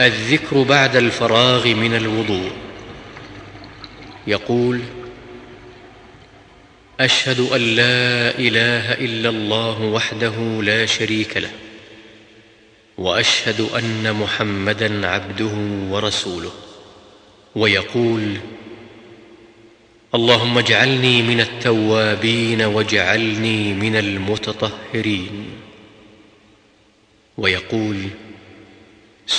الذكر بعد الفراغ من الوضوء. يقول أشهد أن لا إله إلا الله وحده لا شريك له وأشهد أن محمدا عبده ورسوله. ويقول اللهم اجعلني من التوابين واجعلني من المتطهرين. ويقول